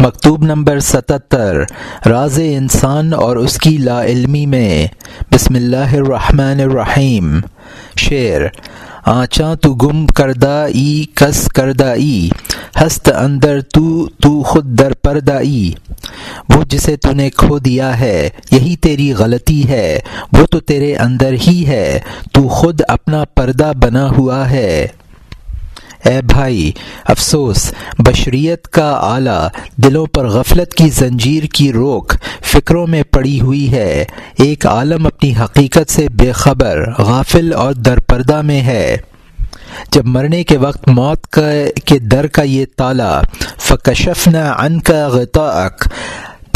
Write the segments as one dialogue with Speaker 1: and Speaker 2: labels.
Speaker 1: مکتوب نمبر ستتر، راز انسان اور اس کی لا علمی میں۔ بسم اللہ الرحمن الرحیم۔ شعر آچاں تو گم کردہ ای، کس کردہ ای، ہست اندر تو تو خود در پردہ ای۔ وہ جسے تو نے کھو دیا ہے، یہی تیری غلطی ہے۔ وہ تو تیرے اندر ہی ہے، تو خود اپنا پردہ بنا ہوا ہے۔ اے بھائی، افسوس، بشریت کا آلہ دلوں پر غفلت کی زنجیر کی روک فکروں میں پڑی ہوئی ہے۔ ایک عالم اپنی حقیقت سے بے خبر، غافل اور درپردہ میں ہے۔ جب مرنے کے وقت موت کا کے در کا یہ تالا فکشف نہ ان کا غطاق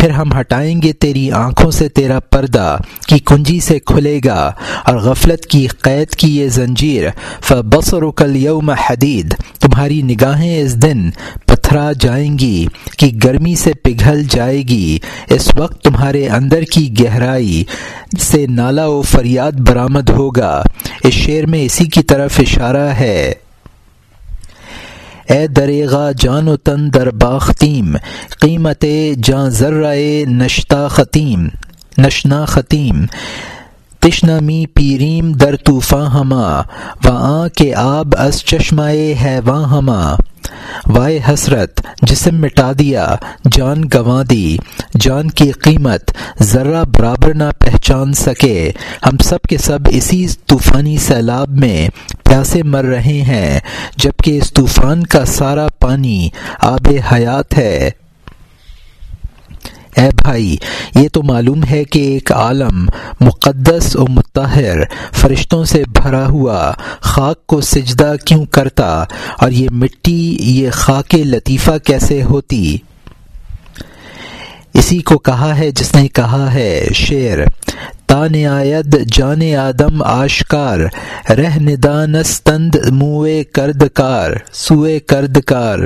Speaker 1: پھر ہم ہٹائیں گے تیری آنکھوں سے تیرا پردہ کی کنجی سے کھلے گا اور غفلت کی قید کی یہ زنجیر فبصر و کل یوم حدید، تمہاری نگاہیں اس دن پتھرا جائیں گی کہ گرمی سے پگھل جائے گی۔ اس وقت تمہارے اندر کی گہرائی سے نالا و فریاد برآمد ہوگا۔ اس شعر میں اسی کی طرف اشارہ ہے۔ اے دریغا جان و تن در باختیم قیمت جاں ذرائے نشتا خطیم نشنا ختیم تشنمی پیریم در طوفاں ہما و آ کے آب از چشمائے ہے واں ہما۔ وائے حسرت، جسم مٹا دیا، جان گنوا دی، جان کی قیمت ذرہ برابر نہ پہچان سکے۔ ہم سب کے سب اسی طوفانی سیلاب میں پیاسے مر رہے ہیں، جبکہ اس طوفان کا سارا پانی آب حیات ہے۔ اے بھائی، یہ تو معلوم ہے کہ ایک عالم، مقدس و متحر فرشتوں سے بھرا ہوا، خاک کو سجدہ کیوں کرتا؟ اور یہ مٹی، یہ خاک لطیفہ کیسے ہوتی؟ اسی کو کہا ہے جس نے کہا ہے شعر تان آید جان آدم، آشکار رہ ندانستند موئے کرد کار سوئے کرد کار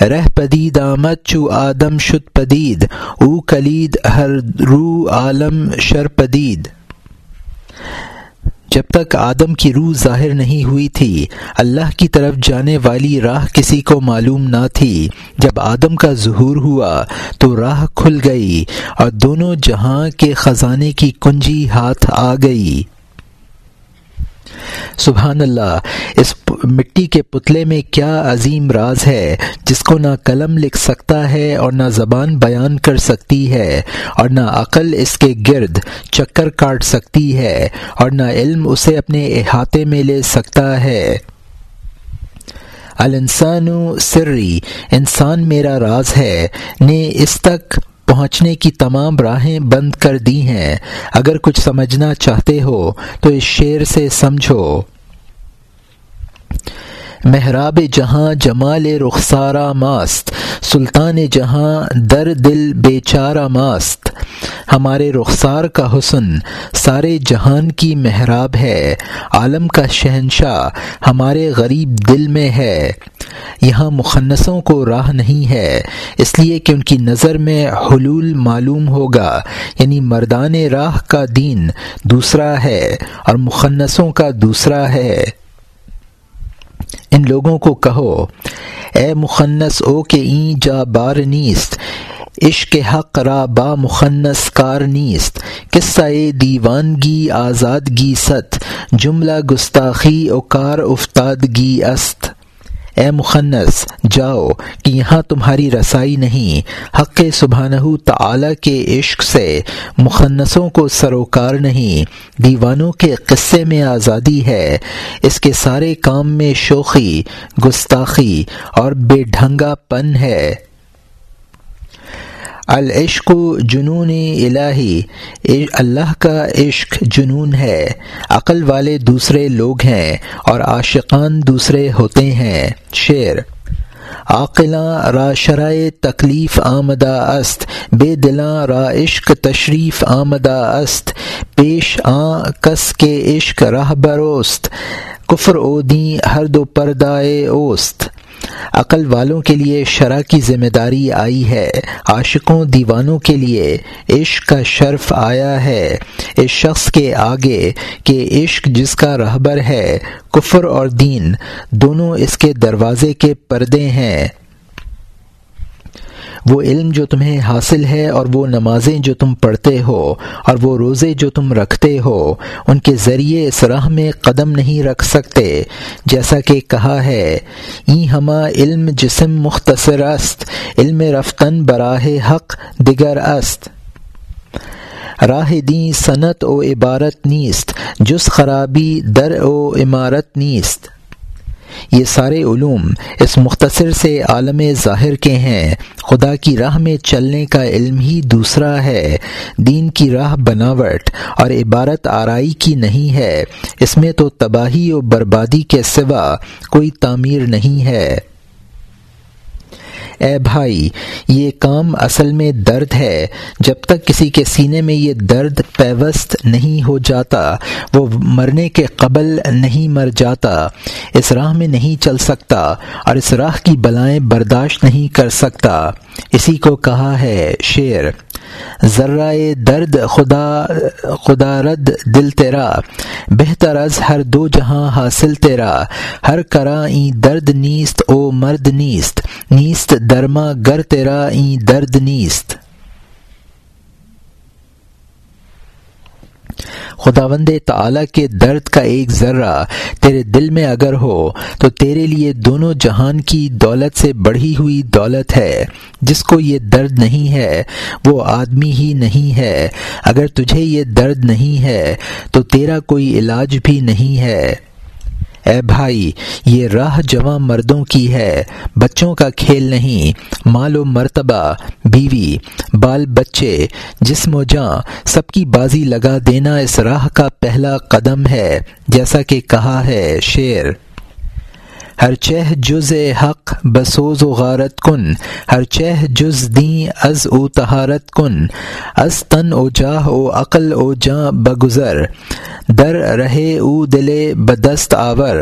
Speaker 1: رہ پدید آمد چو آدم شد پدید، او کلید ہر رو عالم شر پدید۔ جب تک آدم کی روح ظاہر نہیں ہوئی تھی، اللہ کی طرف جانے والی راہ کسی کو معلوم نہ تھی۔ جب آدم کا ظہور ہوا تو راہ کھل گئی اور دونوں جہاں کے خزانے کی کنجی ہاتھ آ گئی۔ سبحان اللہ، اس مٹی کے پتلے میں کیا عظیم راز ہے، جس کو نہ قلم لکھ سکتا ہے اور نہ زبان بیان کر سکتی ہے، اور نہ عقل اس کے گرد چکر کاٹ سکتی ہے، اور نہ علم اسے اپنے احاطے میں لے سکتا ہے۔ الانسان سری، انسان میرا راز ہے، نے اس تک پہنچنے کی تمام راہیں بند کر دی ہیں۔ اگر کچھ سمجھنا چاہتے ہو تو اس شعر سے سمجھو۔ محراب جہاں جمال رخسارہ ماست، سلطان جہاں در دل بے چارہ ماست۔ ہمارے رخسار کا حسن سارے جہان کی محراب ہے۔ عالم کا شہنشاہ ہمارے غریب دل میں ہے۔ یہاں مخنصوں کو راہ نہیں ہے، اس لیے کہ ان کی نظر میں حلول معلوم ہوگا۔ یعنی مردان راہ کا دین دوسرا ہے اور مخنصوں کا دوسرا ہے۔ لوگوں کو کہو، اے مخنص، او کے این جا بار نیست، عشق حق را با مخنص کار نیست، قصہ دیوانگی آزادگی ست، جملہ گستاخی او کار افتادگی است۔ اے مخنص، جاؤ، کہ یہاں تمہاری رسائی نہیں۔ حق سبحانہ تعالی کے عشق سے مخنصوں کو سروکار نہیں۔ دیوانوں کے قصے میں آزادی ہے۔ اس کے سارے کام میں شوخی، گستاخی اور بے ڈھنگا پن ہے۔ العشق جنون الہی۔ اللہ کا عشق جنون ہے۔ عقل والے دوسرے لوگ ہیں اور عاشقان دوسرے ہوتے ہیں۔ شعر۔ عاقلاں را شرائے تکلیف آمدہ است۔ بے دلاں را عشق تشریف آمدہ است۔ پیش آ کس کے عشق راہ بروست۔ کفر اودیں ہر دو پردائے اوست۔ عقل والوں کے لیے شرح کی ذمہ داری آئی ہے۔ عاشقوں دیوانوں کے لیے عشق کا شرف آیا ہے۔ اس شخص کے آگے کہ عشق جس کا رہبر ہے، کفر اور دین، دونوں اس کے دروازے کے پردے ہیں۔ وہ علم جو تمہیں حاصل ہے اور وہ نمازیں جو تم پڑھتے ہو اور وہ روزے جو تم رکھتے ہو، ان کے ذریعے اس راہ میں قدم نہیں رکھ سکتے۔ جیسا کہ کہا ہے، ای ہما علم جسم مختصر است، علم رفتن براہ حق دیگر است۔ راہ دیں صنعت و عبارت نیست جس خرابی در و عمارت نیست۔ یہ سارے علوم اس مختصر سے عالم ظاہر کے ہیں۔ خدا کی راہ میں چلنے کا علم ہی دوسرا ہے۔ دین کی راہ بناوٹ اور عبارت آرائی کی نہیں ہے۔ اس میں تو تباہی و بربادی کے سوا کوئی تعمیر نہیں ہے۔ اے بھائی، یہ کام اصل میں درد ہے۔ جب تک کسی کے سینے میں یہ درد پیوست نہیں ہو جاتا، وہ مرنے کے قبل نہیں مر جاتا۔ اس راہ میں نہیں چل سکتا اور اس راہ کی بلائیں برداشت نہیں کر سکتا۔ اسی کو کہا ہے شعر۔ ذرہ درد خدا خدا رد دل تیرا، بہتر از ہر دو جہاں حاصل تیرا، ہر کرا این درد نیست او مرد نیست نیست درما گر تیرا، این درد نیست۔ خداوند تعالی کے درد کا ایک ذرہ تیرے دل میں اگر ہو، تو تیرے لیے دونوں جہان کی دولت سے بڑھی ہوئی دولت ہے۔ جس کو یہ درد نہیں ہے، وہ آدمی ہی نہیں ہے۔ اگر تجھے یہ درد نہیں ہے، تو تیرا کوئی علاج بھی نہیں ہے۔ اے بھائی، یہ راہ جواں مردوں کی ہے، بچوں کا کھیل نہیں، مال و مرتبہ، بیوی، بال بچے، جسم و جاں سب کی بازی لگا دینا اس راہ کا پہلا قدم ہے، جیسا کہ کہا ہے شعر۔ ہر چہ جز حق بسوز و غارت کن، ہر چہ جز دیں از او تہارت کن، از تن او جاہ او عقل او جاں بگزر، در رہے او دل بدست آور۔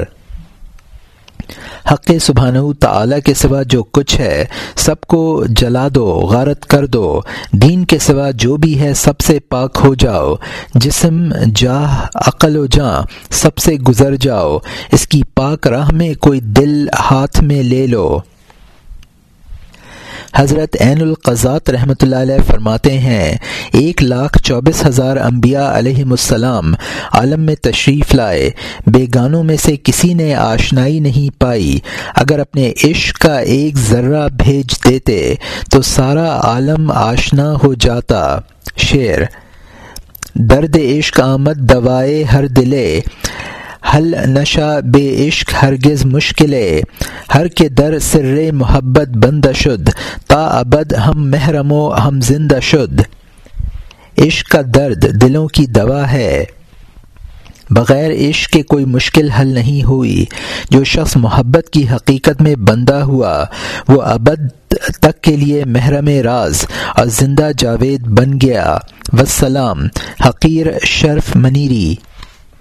Speaker 1: حق سبحانہ تعالی کے سوا جو کچھ ہے، سب کو جلا دو، غارت کر دو۔ دین کے سوا جو بھی ہے، سب سے پاک ہو جاؤ۔ جسم، جاہ، عقل و جاں، سب سے گزر جاؤ۔ اس کی پاک راہ میں کوئی دل ہاتھ میں لے لو۔ حضرت عین القضات رحمۃ اللہ علیہ فرماتے ہیں، ایک لاکھ چوبیس ہزار انبیاء علیہ السلام عالم میں تشریف لائے، بے گانوں میں سے کسی نے آشنائی نہیں پائی۔ اگر اپنے عشق کا ایک ذرہ بھیج دیتے تو سارا عالم آشنا ہو جاتا۔ شعر، درد عشق آمد دوائے ہر دلے حل نشہ بے عشق ہرگز مشکل ہر کے در سر محبت بند شد، تا ابد ہم محرم و ہم زندہ شد۔ عشق کا درد دلوں کی دوا ہے۔ بغیر عشق کے کوئی مشکل حل نہیں ہوئی۔ جو شخص محبت کی حقیقت میں بندہ ہوا، وہ ابد تک کے لیے محرم راز اور زندہ جاوید بن گیا۔ وسلام حقیر شرف منیری۔